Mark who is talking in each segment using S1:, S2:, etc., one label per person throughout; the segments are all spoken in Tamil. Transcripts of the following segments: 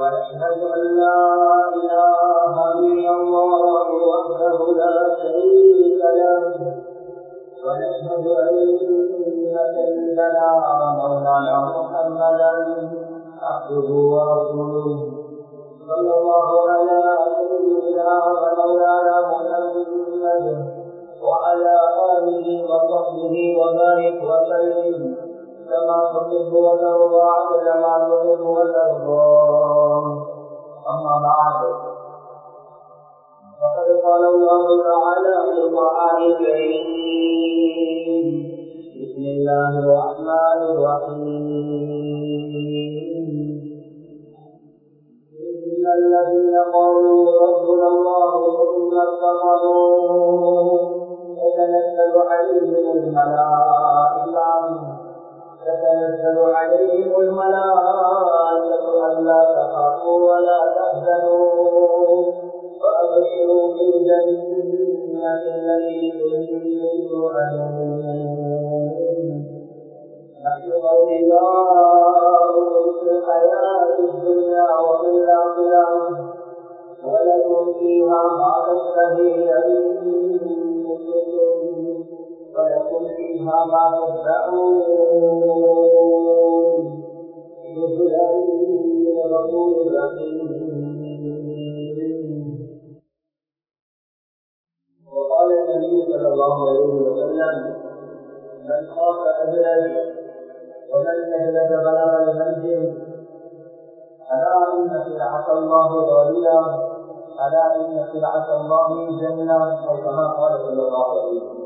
S1: ونشهد أن لا إله إلا الله وحده لا شريك له. ونشهد أن سيدنا مولانا محمدا عبده ورسوله. صلى الله على سيدنا ومولانا محمد وعلى آله وصحبه وبارك وسلم. كما تحب وترضى كما تحب وترضى أما بعد فقد قال الله تعالى في القرآن الكريم بسم الله الرحمن الرحيم. إن الذين قالوا ربنا الله ثم استقاموا تتنزل عليهم الملائكة تتنزل عليهم الملائكة ألا تخافوا ولا تحزنوا. وأبشروا بالجنة التي كنتم توعدون نحن في الحياة الدنيا ولكم فيها ما تشتهي أنفسكم ولكم فيها ما تدعون نزلا من رسول رحيم. وقال النبي صلى الله عليه وسلم من خاف اجلا ومن اهلك بلغ المنزل ألا إن سلعة الله غالية ألا إن سلعة الله الجنه أو كما قال صلى الله عليه وسلم.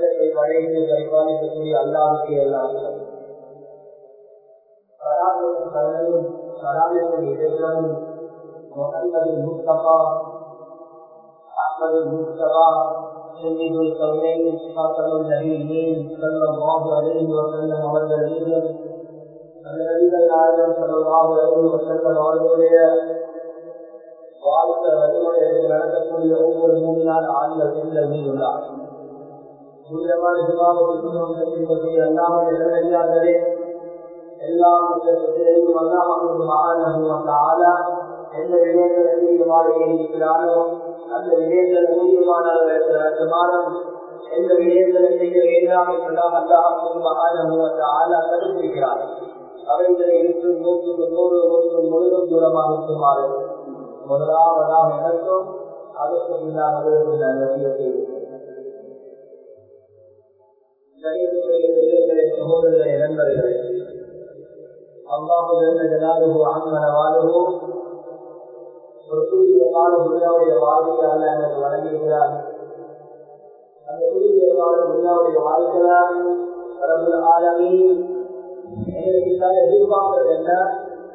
S1: சொல்லுங்கள் மனைவி கைவாணிக்க கூடிய அல்லாவுக்கு நடக்கூடிய ஒவ்வொரு மூணு நாள் ஆண்கள் எல்லாம் எந்த விடயங்கள் அதிகமாக இருக்கிறாரோ. அந்த விடயங்கள் எந்த விடயங்களை செய்ய வேண்டாம் அல்லாஹ் தடுத்திருக்கிறார் அவைகளை இருந்து நூற்று தூரமாக இருக்குமாறு. முதலாவதாக எனக்கும் அதற்கு முன்னால் அவர்களுக்கு சகோதரர்களை நண்பர்களே அல்லாஹு ஜனாலுகு ஆன்மன ஒரு குறுகிய கால வாழ்க்கையால் எனக்கு அந்த குறுகிய கால துணியாவுடைய வாழ்க்கையால் கடவுள் ஆலமி எங்களுக்கு எதிர்பார்க்கிறது என்ன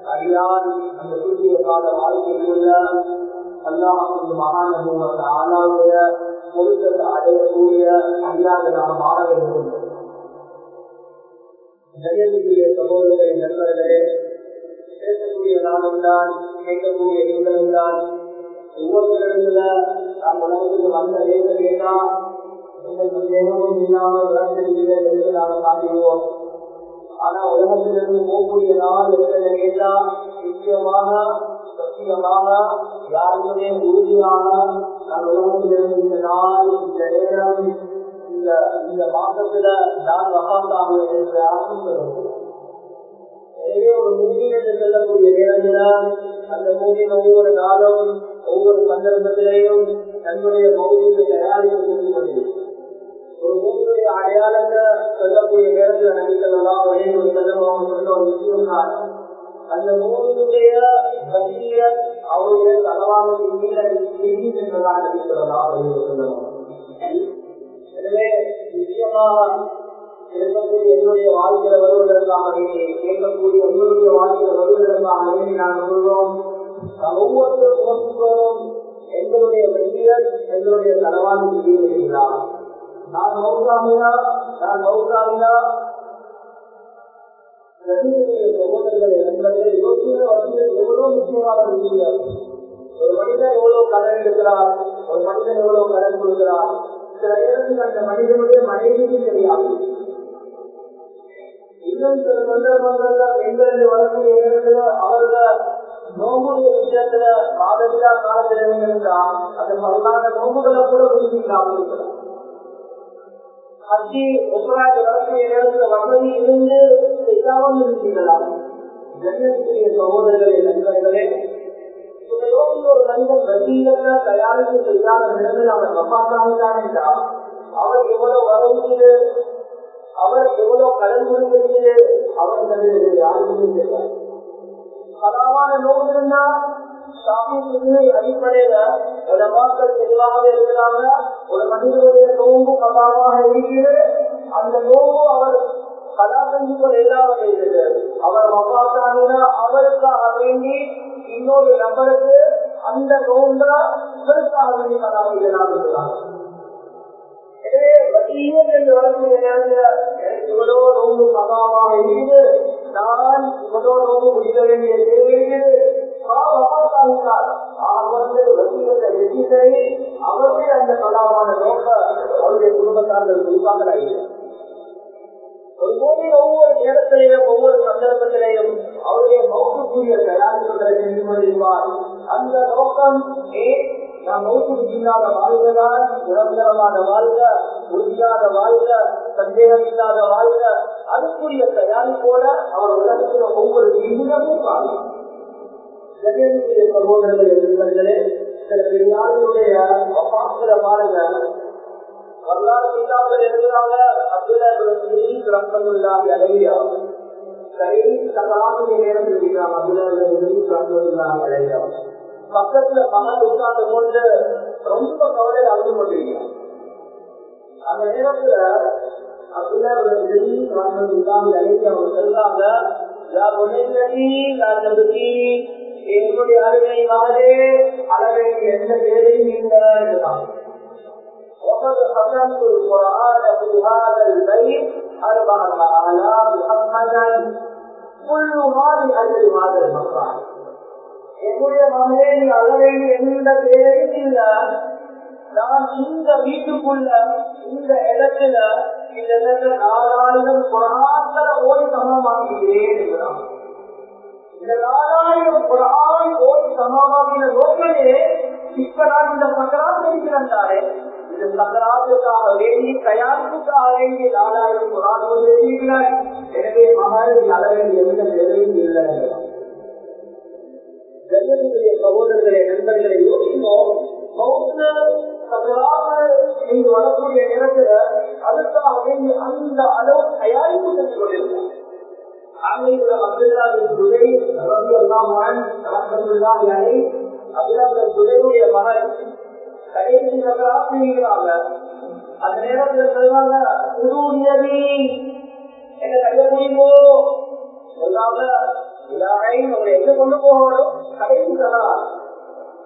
S1: அடியான் அந்த குறுகிய கால வாழ்க்கைக்குள்ள அல்லாஹ் மகாநபுவத்த பொருத்தத்தை அடையக்கூடிய அல்லாத நாம் மாற வேண்டும். ஜெயத்துக்குரிய சகோதரரை நண்பர்களே பேசக்கூடிய நாமும் தான் கேட்கக்கூடிய நீங்களும் தான் ஒவ்வொருத்தரிடத்துல நாம் உலகத்துக்கு வந்த வேத கேட்டா எங்களுக்கு இல்லாமல் விளக்கவில்லை என்று நாங்கள் காட்டுவோம் ஆனா உலகத்திலிருந்து போகக்கூடிய நாள் எங்களை கேட்டா நிச்சயமாக சத்தியமாக யாருக்குமே உறுதியாக நான் உலகத்திலிருந்து இந்த நாள் இந்த நேரம் இந்த இந்த மாதத்துல நான் என்று ஒரு என்று சொல்லக்கூடிய நேரத்துல அந்த ஒவ்வொரு நாளும் ஒவ்வொரு சந்தர்ப்பத்திலையும் தன்னுடைய மௌலியை தயாரித்து கொண்டு ஒரு மூவியுடைய அடையாளத்தை சொல்லக்கூடிய நேரத்தில் நடிக்கலாம் ஒரே ஒரு செல்லமாக சொல்ல ஒரு விஷயம் அந்த நூலுடைய பசியர் அவருடைய தலவானத்தின் சொல்லலாம் எனவே நிச்சயமாக இருக்கக்கூடிய என்னுடைய வாழ்க்கையில வருவதற்காகவே கேட்கக்கூடிய உங்களுடைய வாழ்க்கையில வருவதற்காகவே நான் சொல்றோம். ஒவ்வொரு முகத்துக்கும் எங்களுடைய வெற்றியர் எங்களுடைய தலவாதி செய்கிறார் நான் மௌசாமினா? நான் எவ்வளவு முக்கியமான விஷயம் ஒரு மனிதன் எவ்வளவு கடன் எடுக்கிறார் ஒரு மனிதன் எவ்வளவு கடன் கொடுக்கிறார் சில நேரத்தில் அந்த மனிதனுடைய மனைவிக்கு தெரியாது இன்னும் சில சந்தர்ப்பங்கள்ல பெண்களுக்கு வரக்கூடிய அவர்கள் நோம்புடைய விஷயத்துல மாதவிடா காலத்தில் இருந்தால் அந்த பல்லான நோம்புகளை கூட விரும்பி இருக்கிறார் அச்சி ஒப்பராஜ வரக்கூடிய நேரத்துல வசதி இருந்து செய்யாமல் இருந்தீர்களாம் ஜன்னத்துக்குரிய சகோதரர்களே நண்பர்களே ஒரு மனிதன் வசீகத்தை தயாரித்து செய்யாத நிலையில் அவன் என்றால் அவர் எவ்வளவு வரவுக்கு அவர் எவ்வளவு கடன் கொடுக்கிறது அவர் தெரியாது பலமான நோய் சாமியை அடிப்படையில மக்கள் தெளிவாகவே இருக்கிறாங்க. ஒரு மனிதனுடைய நோம்பு கபாவாக இருக்கிறது. அந்த நோம்பு அவர் கலா இல்லாமல் அவர் மகாத்தானா அவருக்காக வேண்டி இன்னொரு நபருக்கு அந்த நோம்பா இவருக்காக வேண்டி கலா செய்யலாம் இருக்கிறாங்க எனவே வசியம் என்று வரக்கூடிய இவ்வளோ நோம்பு இருந்து நான் இவ்வளோ நோம்பு முடிக்க வேண்டிய அவருடைய அந்த கலாமான நோக்க அவருடைய குடும்பத்தார்கள் குறிப்பாக ஒவ்வொரு நேரத்திலேயும் ஒவ்வொரு சந்தர்ப்பத்திலேயும் அவருடைய தயாரிப்புகளை அந்த நோக்கம் ஏன் நாம் நோக்கு இல்லாத வாழ்வுதான் நிரந்தரமான வாழ்க உறுதியான வாழ்க சந்தேகம் இல்லாத வாழ்க. அதுக்குரிய தயாரிப்போட அவர் உலகத்தில் ஒவ்வொரு நிமிடமும் வாழும் சகோதரர்கள் எதிர்ப்பர்களே சில பெரியாருடைய பாக்குற பாருங்க. வரலாறு இல்லாமல் இருக்கிறாங்க அப்துல்லாஹி அலையா கை சகலாமுடைய நேரம் அலையா. பக்கத்துல மகன் உட்கார்ந்து கொண்டு ரொம்ப கவலையில் அழுது கொண்டிருக்கிறான். அந்த நேரத்துல அப்துல்லாஹி அலையா அவங்க சொல்றாங்க என்னுடைய அருமை மகளே அளவேண்டிய எந்த தேவையும் இல்லை وقد ختمت القرآن في هذا البيت أربعة آلاف محمدا كل ما لأجل هذا المقام என்னுடைய மகளே நீ அழ வேண்டிய எந்த தேவையும் இல்லை நான் இந்த வீட்டுக்குள்ள இந்த இடத்துல கிட்டத்தட்ட நாலாயிரம் குரான்களை ஓடி சமமாக்கிறேன் என்கிறான் இந்த நாலாயிரம் குரான் ஓடி சமமாக்கின நோக்கமே இப்ப நான் இந்த சக்கராத்து இருக்கிறாரே இந்த சக்கராத்துக்காக வேண்டி தயாரிப்புக்காக வேண்டிய நாலாயிரம் எனவே எந்த இல்லை. நண்பர்களை யோசிப்போம் வரக்கூடிய அதுக்காக அந்த அளவு தயாரிப்பு செஞ்சு கொண்டிருக்கோம் மகன் கடைசி நகராசிரிக்கிறாங்க அந்த நேரத்தில் சொல்லுவாங்க புதுநதி எங்க கைய முடியுமோ சொல்லாம நம்ம எங்க கொண்டு போகணும் கடைசி நகரா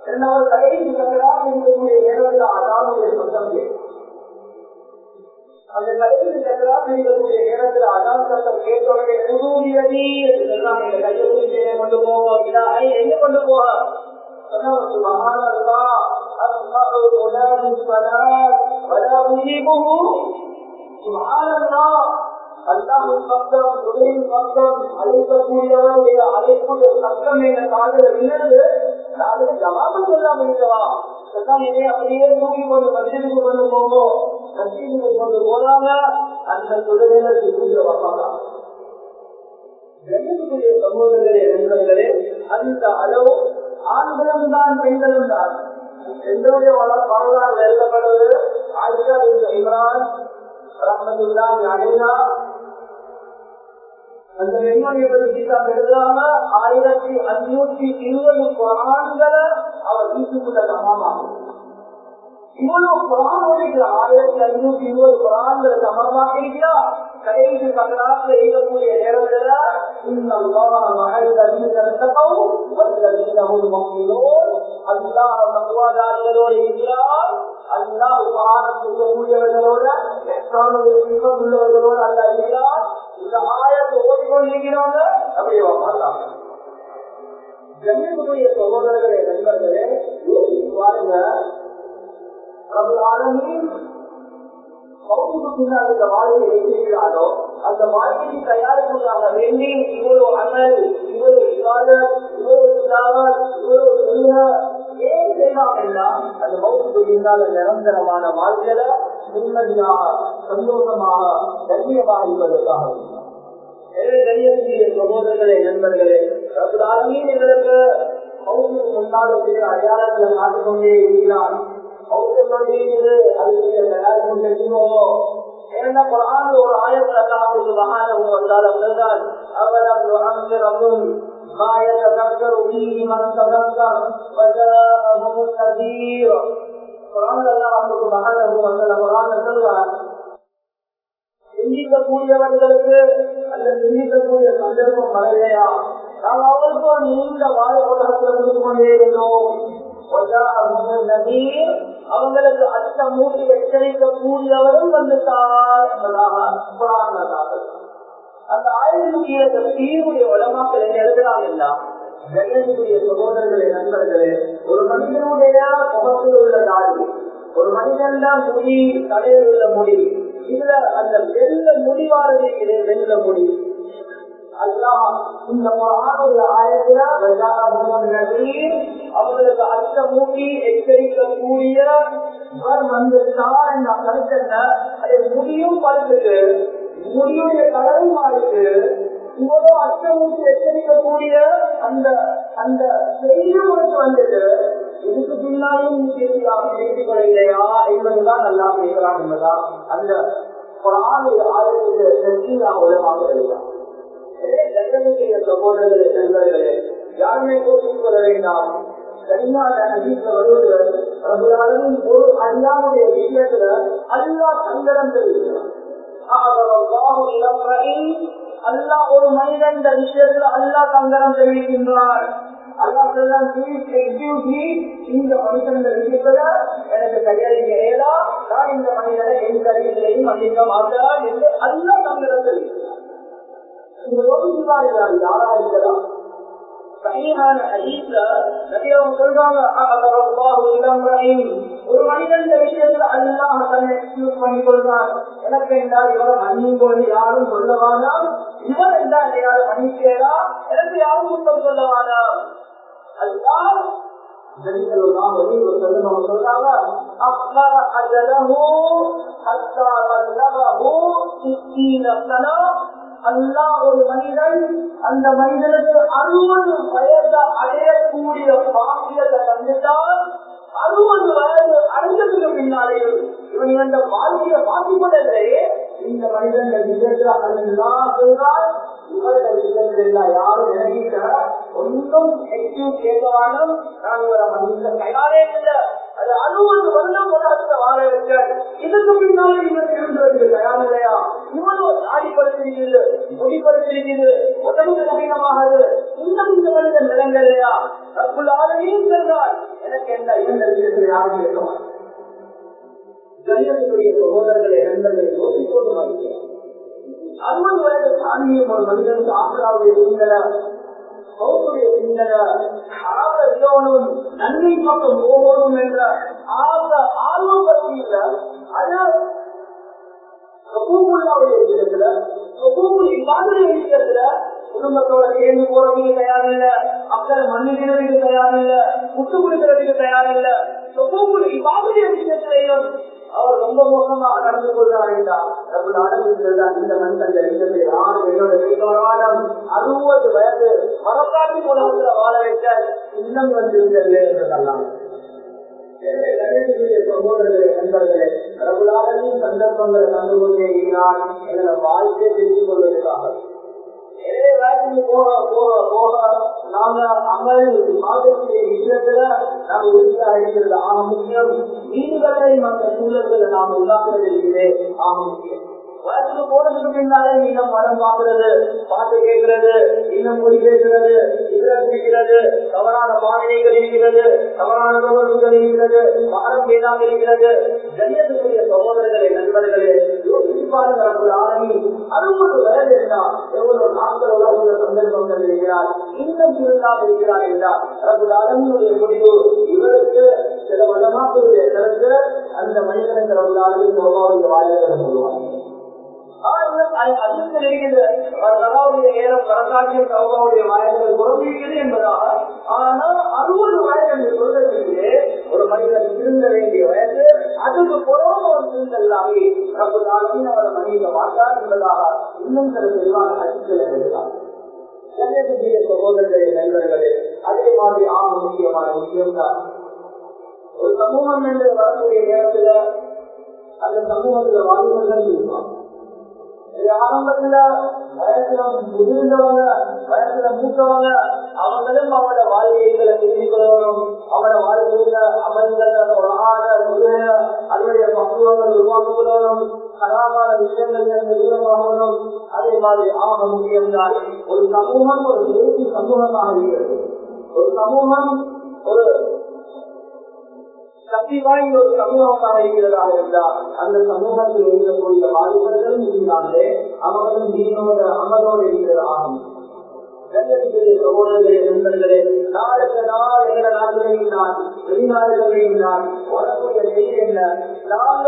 S1: இரண்டாவது கடைசி நகரா இருக்கக்கூடிய நேரத்தில் அதானுடைய சொந்தம் அந்த தலையில் இந்த கிராமங்களுடைய நேரத்தில் அதான் சட்டம் கேட்டோடைய புதுவியதி இதெல்லாம் இந்த கையை கொண்டு போவோம் இதாக எங்க கொண்டு போக? அழைக்கக்கூடிய அழைப்புடைய சத்தம் என்ன காதல் என்னது? நாளைக்கு ஜவாபு சொல்லாம இருக்கவா என்னை அப்படியே தூக்கி கொண்டு மசிதுக்கு கொண்டு போவோம் மசிதுக்கு கொண்டு போறாங்க அந்த துறையில திரும்ப நண்பர்களே அந்த அளவு ஆண்களும் தான் பெண்களும் தான். எங்களுடைய வரலாறு எழுதப்படுவது ஆயிஷா இம்ரான் அந்த பெண்மணியை பற்றி எழுதாம ஆயிரத்தி அஞ்சூத்தி இருபது குரான்களை அவர் வீட்டுக்குள்ள சமமாகும் இவ்வளவு குரான் ஓடிக்கிற ஆயிரத்தி அஞ்சூத்தி இருபது குரான்களை சமமாக இருக்கிறா கடைசி சங்கராத்தில் எழுதக்கூடிய நேரத்துல இந்த மகள் அல்லாஹ் தக்குவாதாரிகளோடு இருக்கிறார். அல்லாஹ் உபகாரம் செய்யக்கூடியவர்களோட உள்ளவர்களோடு அல்ல இருக்கிறார். இந்த ஆயத்தை ஓடிக்கொண்டிருக்கிறாங்க அப்படியே பார்த்தாங்க கண்ணியத்துக்குரிய சகோதரர்களே நண்பர்களே யோசித்து பாருங்க. பின்னால் இந்த வாழ்க்கையை வைத்திருக்கிறாரோ அந்த வாழ்க்கையை தயாரிப்புக்காக வேண்டி இவ்வளவு அண்ணல் இவ்வளவு இல்லாத இவ்வளவு இல்லாமல் இவ்வளவு ஏன் செய்யலாம் அந்த மௌத்துக்கு பின்னால் நிரந்தரமான வாழ்க்கையில நிம்மதியாக சந்தோஷமாக கண்ணியமாக இருப்பதற்காக? கண்ணியக்கூடிய சகோதரர்களே நண்பர்களே ரகுலாமியும் எங்களுக்கு மௌத்துக்கு முன்னால் இருக்கிற அடையாளங்களை காட்டிக்கொண்டே இருக்கிறார் ஒரு ஆயத்தில் அல்லாஹ் வந்தால் அவலம் அங்கிரமும் ما يتذكر فيه من تذكر وجاءهم النذير قرآن الله سبحانه وتعالى قرآن சொல்வார் சிந்திக்கக்கூடியவர்களுக்கு அந்த சிந்திக்கக்கூடிய சந்தர்ப்பம் வரலையா? நாம் அவருக்கு நீண்ட வாழ உலகத்தில் இருந்து கொண்டே இருந்தோம். அவங்களுக்கு அச்ச மூட்டி எச்சரிக்கக்கூடியவரும் வந்துட்டார் என்பதாக அந்த ஆயிரத்தி தீருடைய உலமாக்கள் என்ன எழுதலாம் எல்லாம் கண்ணியத்துக்குரிய சகோதரர்களே நண்பர்களே ஒரு மனிதனுடைய முகத்தில் உள்ள தாடி ஒரு மனிதன் தான் முடி தலையில் உள்ள முடி இதுல அந்த வெள்ள முடிவானது இது வெள்ள முடி அல்லாஹ் இந்த குரானுடைய ஆயத்துல அவங்களுக்கு அச்சமூட்டி எச்சரிக்கக்கூடிய வந்துட்டார் என்ற கருத்தல்ல அதை முடியும் படுத்துட்டு முடியுடைய கலரும் மாறிட்டு இவ்வளவு அச்சமூட்டி எச்சரிக்கக்கூடிய அந்த அந்த செய்தியும் உனக்கு வந்துட்டு இதுக்கு பின்னாலும் பேசலாம் பேசிக்கொள்ள இல்லையா என்பதுதான் நல்லா பேசலாம் என்பதா அந்த குரானுடைய ஆயத்துக்கு சக்தியாக உலகமாக எழுதலாம் சகோதரர்களே செல்வர்களே யாருமே கோஷிக் கொள்ள வேண்டாம். சரியான நதிக்கு வருவது பிரபுராலும் ஒரு அல்லாவுடைய விஷயத்துல அல்லா சங்கடம் தெரிவிக்கிறார் அல்லா ஒரு மனிதன் விஷயத்துல அல்லா சங்கடம் தெரிவிக்கின்றார் இந்த மனிதன் விஷயத்துல எனக்கு கையளிக்க இயலா நான் இந்த மனிதனை என் கருவிகளையும் மன்னிக்க மாட்டான் என்று அல்லா சங்கடம் இந்த யாரா இருக்கலாம் சொல்றாங்க ஒரு மனிதன் இந்த விஷயத்துல அல்லாஹ் தன்னை எக்ஸ்கியூஸ் பண்ணி கொள்றான் எனக்கு என்றால் இவரை மன்னியும் போது யாரும் சொல்லவானா இவர் என்றால் யாரும் மன்னிக்கிறா எனக்கு யாரும் குற்றம் சொல்லவானா அதுதான் அல்லா ஒரு மனிதன் அந்த மனிதனுக்கு அறுபது வயது அடையக்கூடிய பாக்கியத்தை கண்டுட்டால் அறுபது வயது அடைஞ்சதுக்கு பின்னாலே இவன் இந்த வாழ்க்கையை மாற்றிக்கொள்ளலையே இந்த மனிதன் விஷயத்துல எல்லாம் சொல்றால் யாரும் இறங்கிட்ட ஒன்றும் எக்ஸ்கியூஸ் கேட்க நான் இவரை மன்னிக்க தயாரே இல்லை. அது அறுபது வருடம் வாழ இதுக்கு பின்னாலும் இவர் இருந்தது தயார் இல்லையா? இவ்வளவு முடிப்படுத்திருக்கிறது உடம்பு இன்னும் இந்த மனிதன் நிலங்கள் இல்லையா? தற்குள்ளாரையும் சென்றால் எனக்கு என்ன இருந்த யாரும் இருக்க மாட்டேன் கண்ணியத்துக்குரிய சகோதரர்களை நண்பர்களை அறுபது வயது தாண்டியும் ஒரு மனிதனுக்கு ஆசிராவுடைய சிந்தனை சௌத்துடைய சிந்தனை ஆகணும் நன்மை பக்கம் போகணும் என்ற ஆக ஆர்வம் பற்றி இல்ல அது விஷயத்துல இல்லாத விஷயத்துல குடும்பத்தோட சேர்ந்து போறதுக்கு தயாரில்லை. இல்ல மக்களை மன்னிக்கிறதுக்கு தயார் இல்ல முட்டு கொடுக்கறதுக்கு தயாரில்லை. இல்ல இல்லாத விஷயத்திலையும் அவர் ரொம்ப மோசமா நடந்து கொள்றார் இந்த மனிதன் விஷயத்தை என்னோட அறுபது வயது மரக்காட்டு உலகத்துல வாழ வைக்க இன்னும் என்றதெல்லாம். சந்தர்ப்பங்களை கண்டுகொண்டே எங்களை வாழ்க்கையை தெரிந்து கொள்வதற்காக. போக போக போக நாங்க அமல் மாதத்திலே விஷயத்துல நாங்க உறுதியாக இருக்கிறது. ஆக முக்கியம் நீங்களையும் அந்த சூழல்களை நாம் உண்டாக்குறதிலே ஆக முக்கியம். வயசுக்கு போனதுக்கு பின்னாலே இன்னும் மரம் வாங்குறது பாட்டு கேட்கிறது இன்னும் மொழி பேசுறது இதர குடிக்கிறது தவறான பாடனைகள் இருக்கிறது தவறான தொடர்புகள் இருக்கிறது மரம் வேணாம் இருக்கிறது. ஜன்யத்துக்குரிய சகோதரர்களே நண்பர்களே யோசிச்சு பாருங்கள் ஆரணி அறுபது வயது என்றால் எவ்வளவு நாட்கள் உலக சந்தர்ப்பங்கள் இருக்கிறார் இன்னும் இருந்தால் இருக்கிறார் என்றால் ரகுல் அரணுடைய முடிவு இவருக்கு சில வல்லமாக்களுடைய கருத்து அந்த மனிதனுக்கு ரகுல் ஆரணி சோபாவுடைய வாழ்க்கை சொல்லுவாங்க என்பதாக ஆனால் அறுபது வயது சொல்றதுக்கு ஒரு மனிதன் திருந்த வேண்டிய வயது அதுக்கு புறமா ஒரு திருந்தல்லாமே பிரபுதாலும் அவரை மன்னிக்க மாட்டார் என்பதாக இன்னும் சில தெளிவான அச்சுக்களை எழுதலாம் கண்ணியத்துக்குரிய சகோதரர்களே நண்பர்களே அதே மாதிரி ஆக முக்கியமான விஷயம்தான். ஒரு சமூகம் என்று வரக்கூடிய நேரத்துல அந்த சமூகத்துல வாழ்வர்கள் இருப்பாங்க வயசுல முதிர்ந்தவங்க வயசுல மூத்தவங்க அவங்களும் அவங்களோட வாழ்க்கைகளை தெரிந்து கொள்ளணும். அவங்களோட வாழ்க்கையில அமல்கள் ஒரு ஆட முருக அதனுடைய பக்குவங்கள் உருவாக்கிக் கொள்ளணும். கலாபார விஷயங்கள் தூரமாகணும். அதே மாதிரி ஆக முக்கியம்தான் ஒரு சமூகம் ஒரு தேசிய சமூகமாக இருக்கிறது. ஒரு சமூகம் ஒரு சக்தி வாய்ந்த ஒரு சமூகமாக இருக்கிறதா இருந்தால் அந்த சமூகத்தில் இருக்கக்கூடிய வாலிபர்களும் இருந்தாலே அவர்களும் தீனோட அமலோடு இருக்கிறது ஆகும் சகோதரர்களே நண்பர்களே நாளுக்கு நாள் நாடுகளையும் நான் வெளிநாடுகளையும் நான் வரக்கூடிய செய்தி என்ன? நாங்க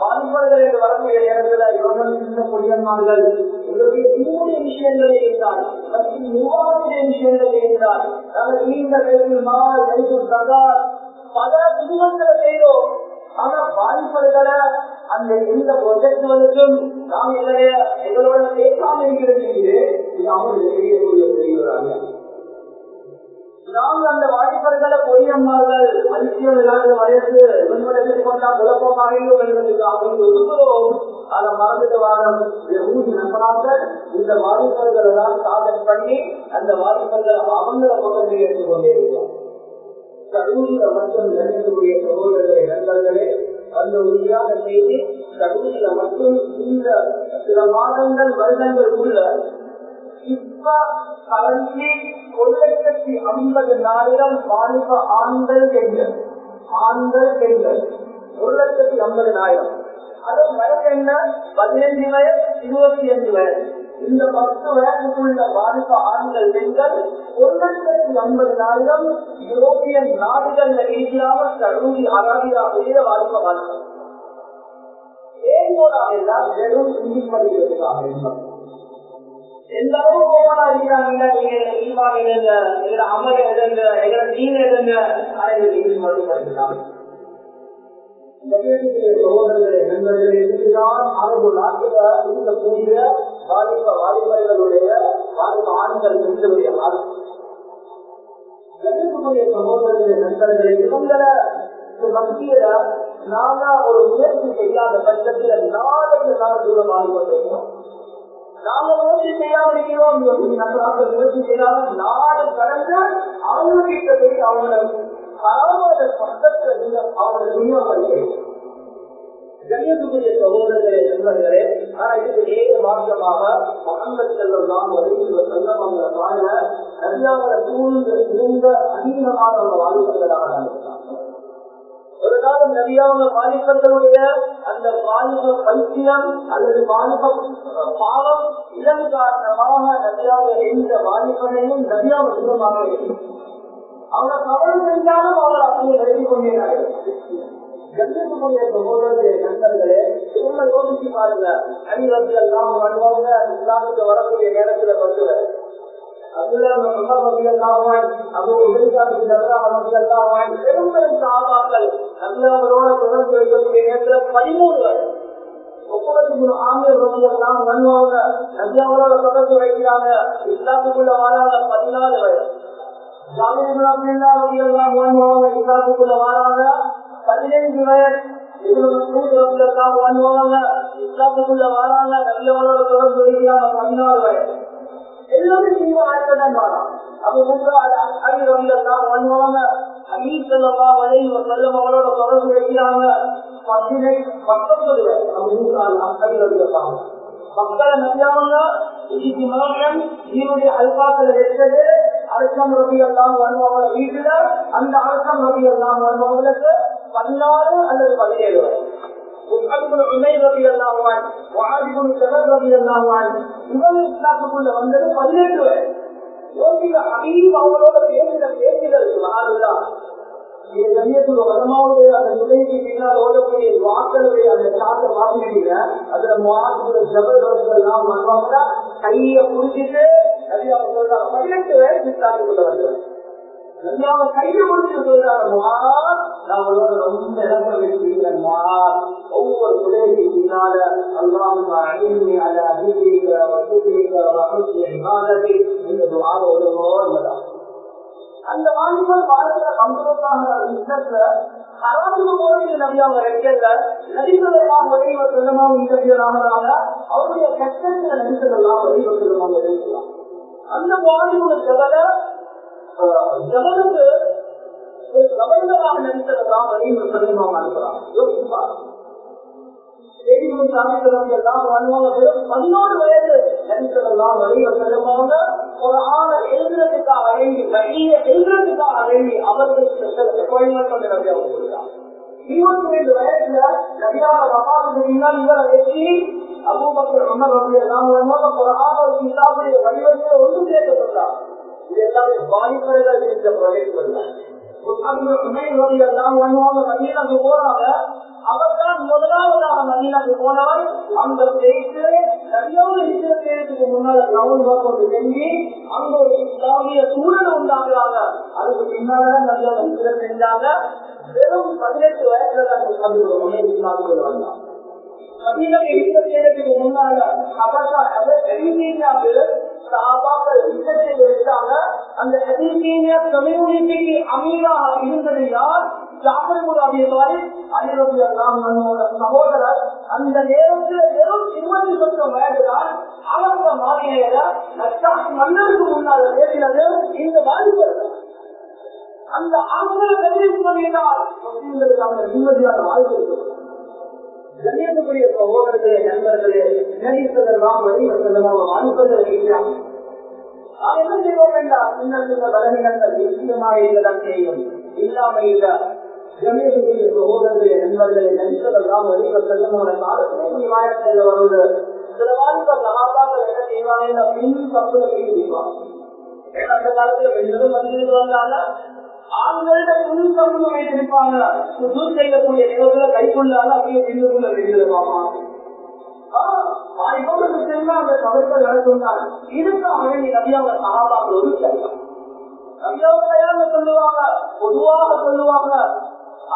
S1: வாலிபர்கள் என்று வரக்கூடிய நேரத்துல இவர்கள் சின்ன பொடியன்மார்கள் எங்களுடைய தீமுடைய விஷயங்களை இருந்தால் மற்றும் நிர்வாகத்துடைய விஷயங்களே இருந்தால் நாங்கள் நீண்ட பல புதுமக்களை செய்தோம். ஆனா வாய்ப்புகளை அந்த எந்த ப்ரொஜெக்டுகளுக்கும் நாம் எங்களுடைய எங்களோட சேர்க்காம இருக்கிறது இது அவங்களுக்கு செய்யக்கூடிய பெரியவராங்க நாங்கள் அந்த வாய்ப்புகளை பொய்யம்மார்கள் அதிசயம் இல்லாத வயசு இவங்களோட கொண்டா குழப்பமாக என்பதற்காக ஒதுக்கிறோம் அதை மறந்துட்டு வாரம் ஊதி நம்பராக இந்த வாய்ப்புகளை தான் சாதனை பண்ணி அந்த வாய்ப்புகளை அவங்கள பக்கத்தில் எடுத்துக்கொண்டே இருக்கிறோம் கடவுளில மட்டும் நினைக்கக்கூடிய சகோதரர்களே நண்பர்களே அந்த உறுதியாக செய்தி கடவுளில மட்டும் இந்த சில மாதங்கள் வருடங்களுக்குள்ள இப்ப கலந்து ஒரு லட்சத்தி ஐம்பது நாயிரம் வாலிப ஆண்கள் பெண்கள் ஆண்கள் பெண்கள் ஒரு லட்சத்தி ஐம்பது நாயிரம் அது வயது என்ன பதினைஞ்சு வயது இருபத்தி அஞ்சு வயது. இந்த பத்து வயதுக்குள்ள பாதித்த ஆண்கள் பெண்கள் ஒரு லட்சத்தி ஐம்பதினாயிரம் யூரோப்பியன் நாடுகள்ல இல்லாம சவுதி அரேபியாவிலேயே பாதிக்க வாழ்க்கை. ஏன் போடாமல் வெறும் சிந்தி படிக்கிறதுக்காக எந்த அளவு கோபமா இருக்கிறாங்க. நீங்க ஈவான் எழுங்க எங்களை அமல் எழுங்க எங்களை தீன் எழுங்க அதை மட்டும் படிக்கிறாங்க சகோதரர்களே நண்பர்களே இதுதான் அரபு நாட்டில் இருக்கக்கூடிய வாலிப வாலிபர்களுடைய வாலிப ஆண்கள் பெண்களுடைய கணிப்புக்குரிய சகோதரர்களே நண்பர்களே இவங்களை மத்தியில ஒரு முயற்சி செய்யாத பட்சத்துல நாளைக்கு நாங்க தூரமாக கொண்டிருக்கோம் நாங்க முயற்சி செய்யாம நாங்கள் முயற்சி செய்யாம நாடு கடந்து அவங்ககிட்ட போய் அவங்கள பரவாத பக்கத்துல அவங்கள துணியாமல் கண்ணியத்துக்குரிய சகோதரர்களே நண்பர்களே ஆனா இதுக்கு ஏக மாற்றமாக முகமது செல்லம் தான் வரைக்கும் செல்லம் அவங்க வாழ சூழ்ந்து இருந்த அதிகமான ஒரு நாள் நதியாவங்க வாலிபர்களுடைய அந்த வாலிப பைத்தியம் அல்லது வாலிப பாவம் இதன் காரணமாக நதியாக எந்த வாலிபனையும் நதியாக தூரமாக அவங்க தவறு செஞ்சாலும் அவங்களை அப்படியே எழுதி கொண்டிருக்கிறார்கள் கண்ணியத்துக்குரிய சகோதரர்களே நண்பர்களே இவங்க யோசிச்சு பாருங்க. அணிவர்கள் எல்லாம் வருவாங்க இஸ்லாமுக்கு வரக்கூடிய நேரத்துல வருவர் பதிமூணு வயது முப்பத்தி மூணு வருவாங்க நபியாவோட தொடர்பு வைக்கிறாங்க. இஸ்லாமுக்குள்ள வராங்க பதினாலு வயது இஸ்லாமுக்குள்ள வராங்க பதினைஞ்சு வயது இஸ்லாத்துக்குள்ள வராங்க நபியாவோட தொடர்பு வைக்கிறாங்க பதினாலு வயது. எல்லாமே சின்ன ஆயிரத்தான் வரான் அப்ப மூன்றா அது வந்தெல்லாம் வருவாங்க அமீசல்லா வரை செல்லும் தொடர்பு வைக்கிறாங்க பதினெட்டு பத்தொன்பது மக்கள் மக்களை நம்பியவங்க இன்னைக்கு மகன் அல்பாக்களை வச்சது அரசம் ரவி எல்லாம் வருவாங்க வீட்டுல அந்த அரசம் ரவி எல்லாம் வருவாங்களுக்கு பதினாறு அல்லது பதினேழு வரை வந்தது பதினெட்டு வரை அவங்களோட பேசுகிற பேசுகிறது பேச்சுகள் மகானுல்லா வரமாவுடைய அந்த நிலைக்கு பின்னால் ஓடக்கூடிய வாக்களுடைய அந்த சாட்டை பார்த்துட்டீங்க அதுல மாசுடைய ஜபர்கள் எல்லாம் வருவாங்க கைய புடிச்சிட்டு நிறைய சொல்றாங்க பதினெட்டு வயசு சாட்டு கொண்டு வந்தேன் கையை முடிச்சு சொல்றாங்க மார் நான் உங்களோட ரொம்ப இலக்கம் வச்சிருக்கிறேன் ஒவ்வொரு பின்னால அழிமை வசதி இந்த அந்த வாலிபர் வாழ்க்கை சந்தோஷமாக பிசினஸ்ல அறாவது போய் நபியாக வைக்கல நடிகர்களெல்லாம் வழிவ செல்லமாக இன்டர்வியூனாக அவருடைய கஷ்டத்துல நடிகர்கள்லாம் வழிவ செல்லமாக இருக்கலாம் அந்த வாலிபுடைய ஜகத ஒரு பிரபந்தமாக நடித்ததெல்லாம் வழிவ செல்லமாக அனுப்புறாங்க யோசிப்பார் பதினோரு வயது செல்லாம் வழிவ செல்லமாக ஒரு ஆணை எழுதுறதுக்காக வேண்டி வழிய எழுதுறதுக்காக வேண்டி அவர்களுக்கு அப்பாயின்மெண்ட் வந்து நபியாக கொடுத்தாங்க இருபத்தி ரெண்டு வயசுல நபியாக ரமாவுக்கு முன்னால் இவரை வெற்றி அபூபக்கர் மன்னர் வந்து எல்லாம் ஒரு ஆணை இல்லாமல் வடிவத்தில் ஒன்று சேர்க்கப்பட்டார். இது எல்லாமே வாலிபர்கள் இந்த ப்ரொஜெக்ட் பண்ணாங்க போறாங்க அவர்தான் முதலாவதாக மதீனாக்கு போனவர் அந்த பேச்சு சரியான இருக்கிறதுக்கு முன்னால் கவனம் கொண்டு செஞ்சு அங்க ஒரு இஸ்லாமிய சூழல் உண்டாக்குறாங்க அதுக்கு பின்னால்தான் நிறைய ஹிஜ்ரத் செஞ்சாங்க வெறும் பதினெட்டு வயசுல தான் இஸ்லாமிய வந்தாங்க மதீனாக்கு ஹிஜ்ரத் செய்யறதுக்கு முன்னால சாபாக்கள் யுத்தத்தில் அந்த எதிர்கீனிய கம்யூனிட்டிக்கு அமீராக இருந்தது யார்? சகோதரர். அந்த நேரத்தில் வெறும் இருபது சொச்சம் வயதுதான் அவங்க மாநில மன்னருக்கு முன்னால் பேசினது இந்த வாலிபர்கள் அந்த ஆண்கள் தெரிவித்து பண்ணினால் நிம்மதியான வாழ்க்கை. இருக்கிறது கண்ணியத்துக்குரிய சகோதரர்களே நண்பர்களே நினைத்ததெல்லாம் வழி வந்ததெல்லாம் அனுப்பதை இருக்கிறாங்க நாம் என்ன செய்வோம் வேண்டாம் பலவீனங்கள் நிச்சயமாக செய்யும். இல்லாம இல்ல. கண்ணியத்துக்குரிய சகோதரர்களே நண்பர்களே நினைத்ததெல்லாம் வழி காலத்திலே நிவாரணத்தில் வருவது சில வாலிப சகாபாக்கள் என்ன செய்வாங்க இன்னும் தப்புல செய்வாங்க அந்த காலத்துல பெண்களும் வந்து வந்தாங்க. ஆண்களோட முன்கம்பு வைத்திருப்பாங்க சுத்தம் செய்யக்கூடிய நிலவுல கைக்குள்ளால அப்படியே பின்னுக்குள்ள வெளியிடுவாமா அந்த தவறுகள் நடக்கும்தான் இதுக்காக வேண்டி நபியாவை சகாபாக்கள் நபியாவை சொல்லுவாங்க பொதுவாக சொல்லுவாங்க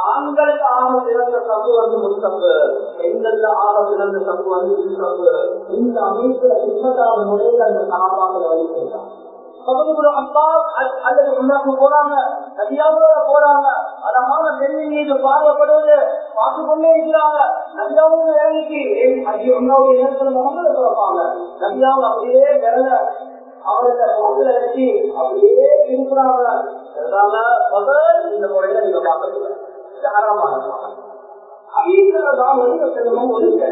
S1: ஆண்களுக்கு ஆக சிறந்த தப்பு வந்து முன்தப்பு பெண்கள்ல ஆக சிறந்த தப்பு வந்து முத்தப்பு. இந்த அமைப்புல சிம்மதான முறையில் அந்த சகாபாக்களை வலிக்கிறாங்க அல்லது முன்னாக்கு போறாங்க நதியாவோட போறாங்க அழகான பெண்ணின் மீது பார்வைப்படுவது பார்த்து கொண்டே இருக்கிறாங்க நதியாவும் இறங்கிக்கு ஐயோ உன்னாவுடைய நேரத்தில் முகங்களை திறப்பாங்க நதியாவும் அப்படியே விரல அவரோட முகத்துல வச்சு அப்படியே இருக்கிறாங்க அதனால முதல் இந்த முறையில நீங்க பார்க்கறது ஆரம்பமாக அப்படின்றதான் வந்து செல்வம் ஒதுங்க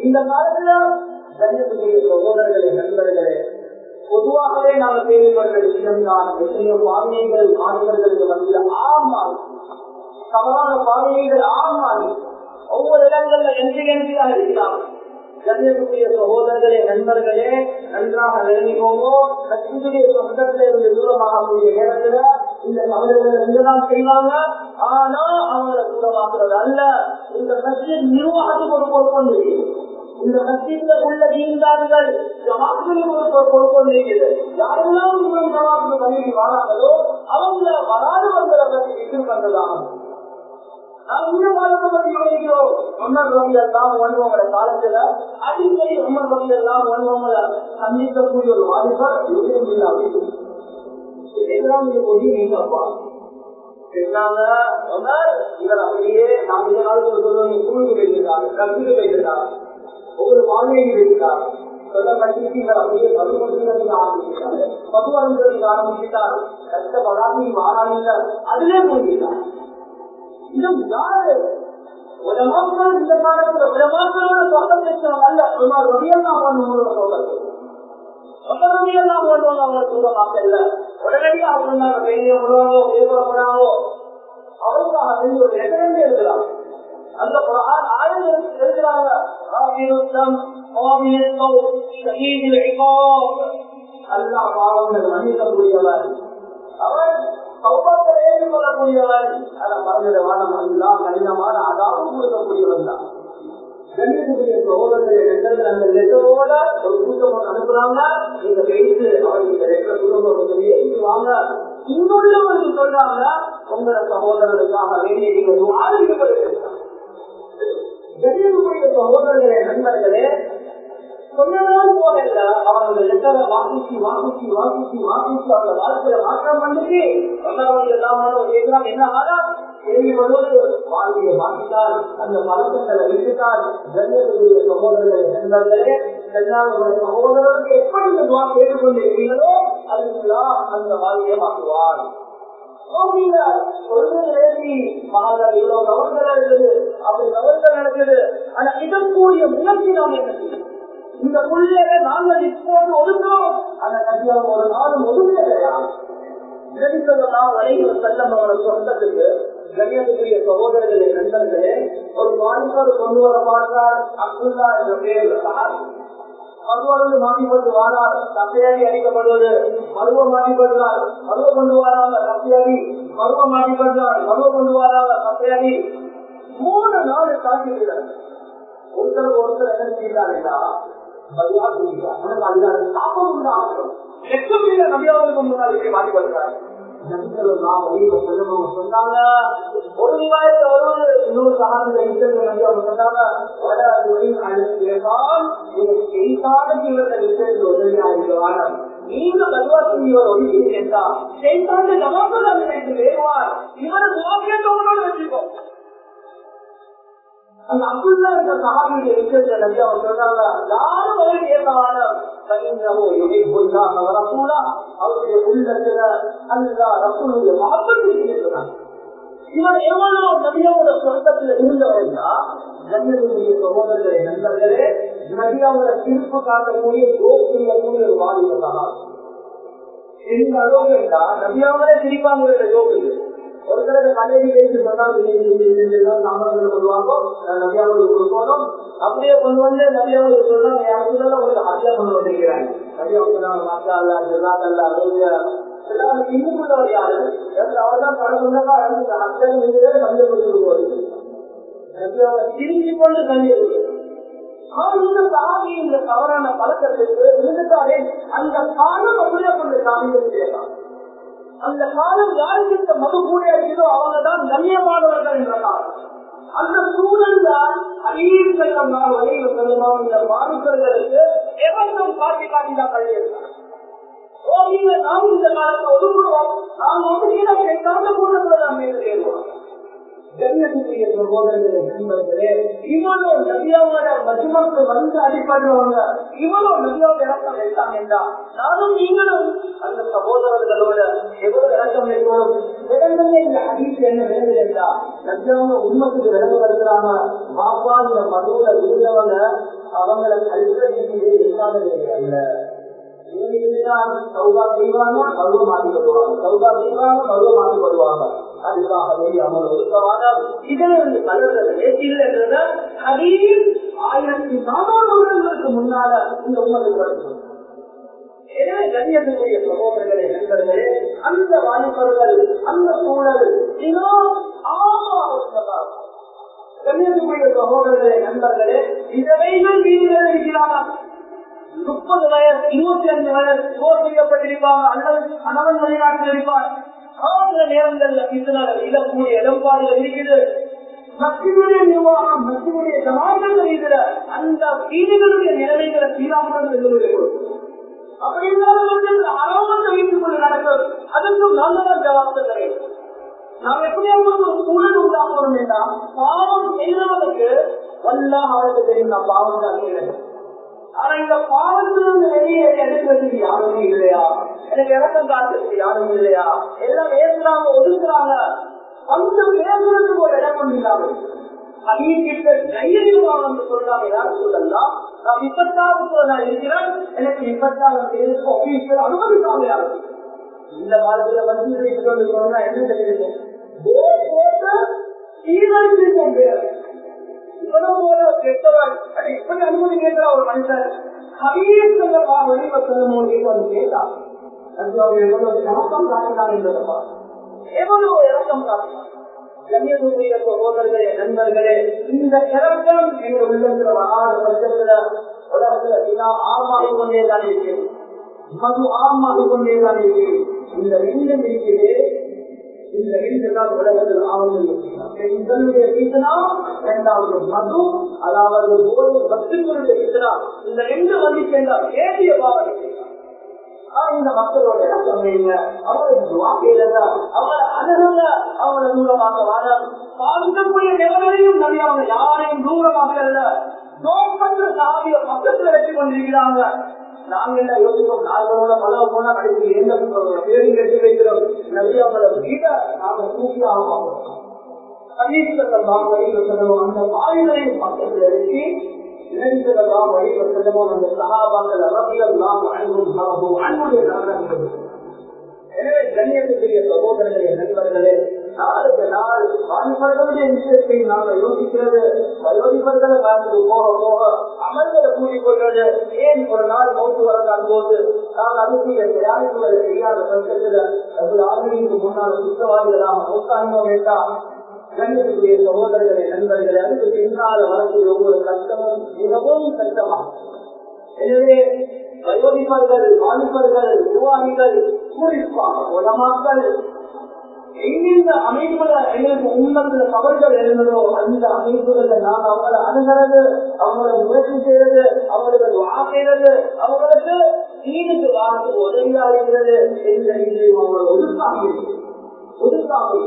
S1: இந்த காலத்துல கண்ணியத்துக்குரிய சகோதரர்களே நண்பர்களே பொதுவாகவே நாங்கள் கேள்விப்பட்ட விஷயம் தான் எத்தனையோ பாதைகள் மாணவர்களுக்கு வந்து ஆமாம் தவறான பாதைகள் ஆமாம் ஒவ்வொரு இடங்கள்ல எஞ்சி எஞ்சியாக இருக்கலாம் கண்ணியத்துக்குரிய சகோதரர்களே நண்பர்களே நன்றாக விளங்கிக்கோங்கோ கட்சியுடைய சொந்தத்தில இருந்து தூரமாகக்கூடிய நேரத்துல இந்த தமிழர்கள் இருந்துதான் செய்வாங்க? ஆனா அவங்களை தூரமாக்குறது அல்ல. இந்த கட்சியை நிர்வாகத்துக்கு ஒரு பொறுப்பு இந்த மத்தியில் உள்ள நீந்தார்கள் ஜமாத்துகளுக்கு ஒரு பொறுப்பு இருக்குது யாரெல்லாம் இவன் ஜமாத்து பண்ணிட்டு வராங்களோ அவங்க வராது வந்ததை பற்றி விட்டு வந்ததாகும் இந்த காலத்தை பற்றி யோசிக்கிறோம் உமர் ரவி எல்லாம் காலத்துல அடிக்கடி உமர் ரவி எல்லாம் வருவங்களை சந்திக்கக்கூடிய ஒரு வாலிபர் எல்லாம் இது கொஞ்சம் நீங்கப்பா இவர் அப்படியே நாம் வைக்கிறார் வைக்கிறார் ஒவ்வொரு வாழ்க்கைக்கு இருக்கிறார். சொல்லப்பட்டிருக்கீங்க அப்படியே மறுபடியும் ஆரம்பிச்சிட்டாங்க மதுவருந்ததுக்கு ஆரம்பிச்சிட்டார் கஷ்டப்படாம வாழாமீங்க அதிலே போகிறார் இது யாரு? உலமாக்கள் இந்த காலத்துல உலமாக்களோட சொந்தம் பேசுவாங்க அல்ல. சுமார் வழியெல்லாம் பண்ணுவோம் சொல்றது. சொந்தம் பண்ணுவாங்க அவங்க சொல்லுவாங்க இல்ல. உடனடியாக அவங்க வெளியே விடுவாங்க வெளியே அவருக்காக ஒரு எதிரண்டே இருக்கலாம் அந்த ஆயுதம் எழுதுறாங்க. அல்லாஹ் பாவங்கள் மன்னிக்கக்கூடியவர் அவர் சௌபாத்தை ஏற்றுக்கொள்ளக்கூடியவன். அதை மறந்துட வாரம் கடினமான அதாவது கொடுக்கக்கூடியவன் தான். கண்ணியத்துக்குரிய சகோதரர்களை லெட்டர்கள் அந்த லெட்டரோட ஒரு கூட்டம் அனுப்புறாங்க. நீங்க பேசி அவருக்கு லெட்டர் குடும்பம் வாங்க. சொல்றாங்க உங்கள சகோதரர்களுக்காக வேண்டிய நீங்க ஆதரிக்கப்படுகிறாங்க கண்ணியத்துக்குரிய சகோதரர்களே நண்பர்களே கொஞ்ச நாள் போகல அவங்க லெட்டரை வாசிச்சு வாசிச்சு வாசிச்சு வாசிச்சு அவங்க வாழ்க்கையில மாற்றம் பண்ணிட்டு கேட்கலாம் என்ன ஆனா கேள்வி வாழ்க்கையை மாற்றிட்டார் அந்த பழக்கங்களை விட்டுட்டார் கண்ணியத்துக்குரிய சகோதரர்களே நண்பர்களே செல்லாத சகோதரருக்கு எப்படி இந்த துவா கேட்டுக்கொண்டிருக்கீங்களோ அதுதான் அந்த வாழ்க்கையை மாற்றுவார் இந்த புள்ளைய நாங்கள் இப்போது ஒதுக்கிறோம். அந்த நதியாக ஒரு நாளும் ஒதுங்கலையா ஜெனிசல்லாம் சொந்தத்துக்கு கண்ணியத்துக்குரிய சகோதரர்களே நண்பர்களே ஒரு மாநிலம் கொண்டு வர மாட்டார் அப்துல்லா என்ற பெயர் மருவருந்து மாற்றிப்பட்டு வாரார். தப்பையாகி அடிக்கப்படுவது மருவ மாற்றிப்படுறார் மருவ கொண்டு வராங்க தப்பையாகி மருவ மாற்றிப்படுறார் மருவ கொண்டு வராங்க தப்பையாகி மூணு நாள் தாக்கிவிடுறார் ஒருத்தர் ஒருத்தர் என்ன செய்தார்களா? பதிவா செய்கிறார் உனக்கு அந்த தாக்கம் உண்டாகும் லட்சம் நபியாவுக்கு முன்னாடி மாற்றிப்படுறார் சொன்னாங்க ஒரு விவாதத்தை இன்னொரு சகாபில சொன்னாங்க நீங்க கல்வா செய்யவர் ஒழிக்கிறீர்களா செய்தாண்டு நமாசல் வேறுவார் இவரை துவாக்கியத்தோடு வச்சுக்கோ அந்த அப்துல்லா என்ற சகாபியுடைய விஷயத்தை நம்பி அவர் சொல்றாங்க யாரும் அவரை கேட்கவான அவருடைய உள்ளத்துல அல்லா ரசூலுடைய மாற்றத்தை இவர் எவ்வளவு நபியாவோட சொந்தத்துல இருந்தவர்களா ஜன்னதுடைய சகோதரர்களே நண்பர்களே நபியாவோட திருப்பு காட்டக்கூடிய யோகக்கூடிய ஒரு ஒரு வாலிபத்தான் எந்த அளவுக்கு இருந்தா நபியாவரே சிரிப்பாங்க யோக் ஒருத்தருக்கு கல்வி கொள்வாங்க நபியாவுக்கு அப்படியே கொண்டு வந்து நபியாவுக்கு சொல்றாங்க உங்களுக்கு ஹஜ்ஜா கொண்டு வந்திருக்கிறாங்க. நபியாவுக்கு சொன்னாங்க மாஷா அல்லா ஜில்லாத் அல்லா அலுவலியா இன்னும் யாரு? அவர்தான் பல சொந்தக்கா ஹஜ்ஜன் கல்வி கொடுத்து திரும்பி கொண்டு கல்வி இந்த சாமி இந்த தவறான பழக்கத்திற்கு இருந்துட்டாரே அந்த காலம் அப்படியே கொண்டு சாமி செய்யலாம் அந்த காலம் யாருக்கு இந்த மது கூட இருக்கிறதோ அவங்க தான் கண்ணியமானவர்கள் என்ற காலம். அந்த சூழல் தான் அடியில் செல்லும் நாள் செல்லுமாம் இந்த பாதிப்பர்களுக்கு எவரும் காட்டி காட்டி தான் கழியிருக்காங்க நாம் இந்த காலத்தை ஒதுக்குறோம் நாம் ஒதுக்கின கேட்காத கூட்டத்தில் நாம் மேலே ஏற்றுவோம் கண்ணியத்துக்குரிய சகோதரர்களே நண்பர்களே இவ்வளவு நதியாவோட மஜ்மக்கு வந்து அடிப்படுவாங்க இவ்வளவு நதியாவோட இறக்கம் வைத்தாங்க நானும் நீங்களும் அந்த சகோதரர்களோட எவ்வளவு இறக்கம் வைக்கிறோம் இடங்களே இந்த அடிப்பு என்ன வேலை என்றா? நதியாவோட உண்மத்துக்கு விளம்பரப்படுத்துறாங்க பாப்பா இந்த இருந்தவங்க அவங்களை கல்வி இல்லாத சௌகா செய்வாங்க பருவ மாற்றி வருவாங்க சௌகா செய்வாங்க பருவ மாற்றி வருவாங்க அதுக்காக வேண்டிய அமல் ஆயிரத்தி நானூறு வருடங்களுக்கு முன்னால இந்த உண்மைக்கு எனவே கண்ணியத்துக்குரிய சகோதரர்களே நண்பர்களே அந்த வாய்ப்பவர்கள் அந்த சூழல் இன்னும் கண்ணியத்துக்குரிய சகோதரர்களே நண்பர்களே இதனைகள் வீடுகள் இருக்கிறார்கள் முப்பது வயசு இருபத்தி ஐந்து வயசு போர் செய்யப்பட்டிருப்பாங்க அல்லது கணவன் வெளிநாட்டில் இருப்பார். ஆகிற நேரங்கள்ல இதனால இழக்கூடிய இடம்பாடுகள் இருக்குது. மத்தியுடைய நிர்வாகம் மத்தியுடைய ஜமாத்தங்கள் இருக்கிற அந்த வீடுகளுடைய நிலைமைகளை சீராமல் எங்களுடைய கொடுக்கும் அப்படி இல்லாத ஆரோக்கியத்தை வைத்துக் கொண்டு நடக்கும் அதற்கும் நல்ல ஜவாப்தம் கிடையாது நாம் எப்படியாவது ஒரு சூழல் உண்டாக்கணும் என்றால் பாவம் செய்தவனுக்கு வல்லா அவருக்கு தெரியும். நான் பாவம் தான் ஆனா இந்த பாவத்திலிருந்து வெளியே எடுக்கிறதுக்கு யாரும் இல்லையா? எனக்கு இறக்கம் காட்டுறதுக்கு யாரும் இல்லையா? எல்லாம் ஏசுறாங்க ஒதுக்குறாங்க. அந்த பேசுறதுக்கு ஒரு இடம் இல்லாமல். அதிகிட்ட சொல்றாங்க சொல்லலாம் நான் நான் இருக்கிறேன் எனக்கு இந்த காலத்துல வந்து என்ன தெரியுது போட்டு போல அது அனுமதி ஒரு மனுஷன் வெளியில சொல்லும் எவ்வளவு இறக்கம் எவ்வளவு இறக்கம் சகோதரர்களே நண்பர்களே இந்த இறக்கம் எங்க உள்ளத்துல ஆறு வருஷத்துல உலகத்துல எல்லா ஆர்மாகி கொண்டே தான் இருக்கிறது. மது ஆர்மாகி கொண்டே தான் இருக்கிறது. இந்த ரெண்டும் இருக்கிறது. இந்த ரெண்டு உலகத்தில் ஆவணம் இரண்டாவது மது அதாவது போதை பக்திகளுடைய வீசனா இந்த ரெண்டு வந்து சேர்ந்தால் ஏதிய பாவனை இந்த மக்களோட இறக்கம் வைங்க அவங்களுக்கு வாக்கையில அவங்கள அணுகுங்க. அவங்கள தூரமாக வாழ. பாதிக்கக்கூடிய நிலவரையும் நிறைய அவங்க யாரையும் தூரமாக இல்ல நோக்கற்ற சாவிய பக்கத்தில் வச்சு கொண்டிருக்கிறாங்க நாங்க என்ன யோசிப்போம்? நாங்களோட பலவ போனா கடைசி எந்த பேரு கட்டி வைக்கிறோம். நிறைய அவங்களோட வீட்டை நாங்க தூக்கி ஆகும் அந்த பாதைகளையும் பக்கத்துல வச்சு நினைத்ததெல்லாம் வழிபட செல்லவும் அந்த சகாபாக்கள் ரவியெல்லாம் அன்பும் அன்புடைய எனவே கண்ணியத்துக்குரிய சகோதரர்களே நண்பர்களே நாளுக்கு நாள் வாலிபர்களுடைய விஷயத்தை நாங்கள் யோசிக்கிறது. வயோதிபர்களை வாழ்ந்து போக போக அமல்களை கூட்டிக் கொள்வது ஏன் ஒரு நாள் மௌத்து வரலாம் போது? நாங்கள் அதுக்குரிய தயாரிப்புகளை செய்யாத பட்சத்தில் ஆளுநருக்கு முன்னால் குற்றவாளிகளாக மௌத்தாங்க வேண்டாம் கண்ணியத்துக்குரிய சகோதரர்களே நண்பர்களே அதுக்கு பின்னால் வரக்கூடிய ஒவ்வொரு கஷ்டமும் மிகவும் கஷ்டமா. எனவே வயோதிபர்கள் வாலிபர்கள் நிர்வாகிகள் குறிப்பாக உலமாக்கள் எங்கெந்த அமைப்புகளை எங்களுக்கு உண்மையில தவறுகள் இருந்ததோ அந்த அமைப்புகளை நான் அவங்களை அணுகிறது அவங்களை முயற்சி செய்யறது அவங்களுக்கு வாக்கிறது அவங்களுக்கு தீனுக்கு வாங்க உதவியா இருக்கிறது எந்த ரீதியும் அவங்களை ஒதுக்காம ஒதுக்காம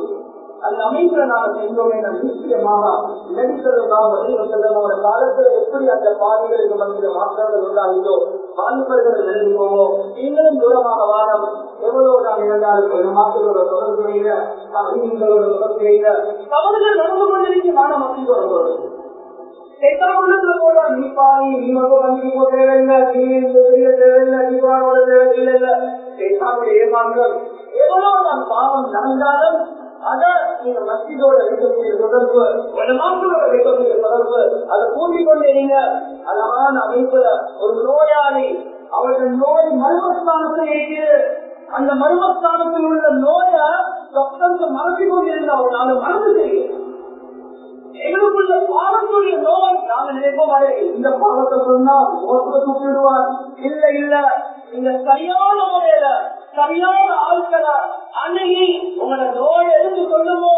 S1: அந்த அமைப்புல நாம சென்றோமே நிச்சயமாக நடித்ததுதான் வழிவசதமோட காலத்துல எப்படி அந்த பாதிகளுக்கு மத்திய மாற்றங்கள் உண்டாகியோ வாலிபர்கள் நினைப்போமோ நீங்களும் தூரமாக வாரம் எவ்வளவு நாம் இருந்தாலும் ஒரு மாற்றங்களோட தொடர்புடைய அறிவிங்களோட தொடர்புடைய தவறுகள் நடந்து கொண்டிருக்கும் மாணவ மக்கள் தொடர்பு உள்ளத்துல போல நீ பாவி நீ மட்டும் வண்டி போக தேவையில்லை நீ தெரிய தேவையில்லை நீ தேவையில்லை ஏமாற்றம் எவ்வளவு நான் பாவம் நடந்தாலும் அத நீங்க மஸ்ஜிதோட வைக்கக்கூடிய தொடர்பு மாசத்தோட வைக்கக்கூடிய தொடர்பு. அதை கூட்டிக் கொண்டீங்க அழகான அமைப்புல ஒரு நோயாளி அவர்கள் நோய் மர்மஸ்தானத்தில் இருக்கிறது அந்த மர்மஸ்தானத்தில் உள்ள நோய டாக்டருக்கு மறைச்சு கொண்டிருந்த அவனால மறந்து தெரியும் எங்களுக்குள்ள பாவத்துடைய நோய் நாங்க நினைப்போம் அதே இந்த பாவத்தை சொன்னா மோசத்தை தூக்கிடுவார் இல்ல இல்ல. இந்த சரியான முறையில சரியான ஆட்களா அணுகி உங்களோட நோய் எடுத்து சொல்லுமோ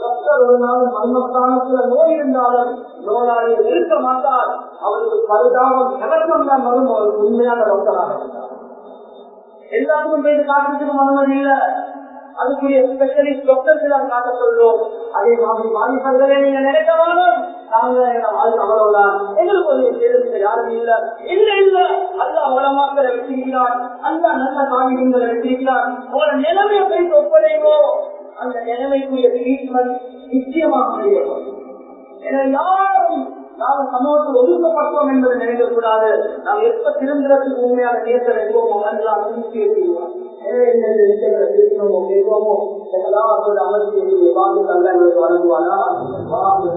S1: டாக்டர் ஒரு நாள் மர்மஸ்தானத்துல நோய் இருந்தாலும் நோயாளி இருக்க மாட்டார். அவருக்கு பரிதாபம் இலக்கம் தான் வரும். அவருக்கு உண்மையான டாக்டராக இருந்தார். எல்லாருக்கும் போய் காட்டுறதுக்கு மனமதி இல்லை. அதுக்குரிய ஸ்பெஷலிஸ்ட் டாக்டர்ஸ் காட்ட சொல்றோம் அதே மாதிரி வாலிபர்களே நீங்க நினைக்க வேணும் வாழ்க்கை அவ்வளவுதான். எங்களுக்கு ஒரு சேர்ந்து யாரும் இல்ல. இல்ல இல்ல. அல்ல உலமாக்களை வச்சிருக்கிறான் அல்ல நல்ல காவியங்களை வச்சிருக்கிறான் உங்களோட நிலைமையை போய் ஒப்படைவோ அந்த நிலைமைக்குரிய ட்ரீட்மெண்ட் நிச்சயமாக செய்யப்படும் யாரும் நாங்கள் சமூகத்தில் ஒதுக்கப்பட்டோம் என்பதை நினைக்கக்கூடாது. நாம் எப்ப திருந்துறதுக்கு உண்மையான நேரத்தில் இருக்கோமோ அதெல்லாம் திருப்தி செய்வோம் எனவே இந்த விஷயங்களை பேசணுமோ கேட்போமோ எல்லாத்தோட அமைச்சு வாழ்க்கை எங்களுக்கு வழங்குவானா வாழ்க்கை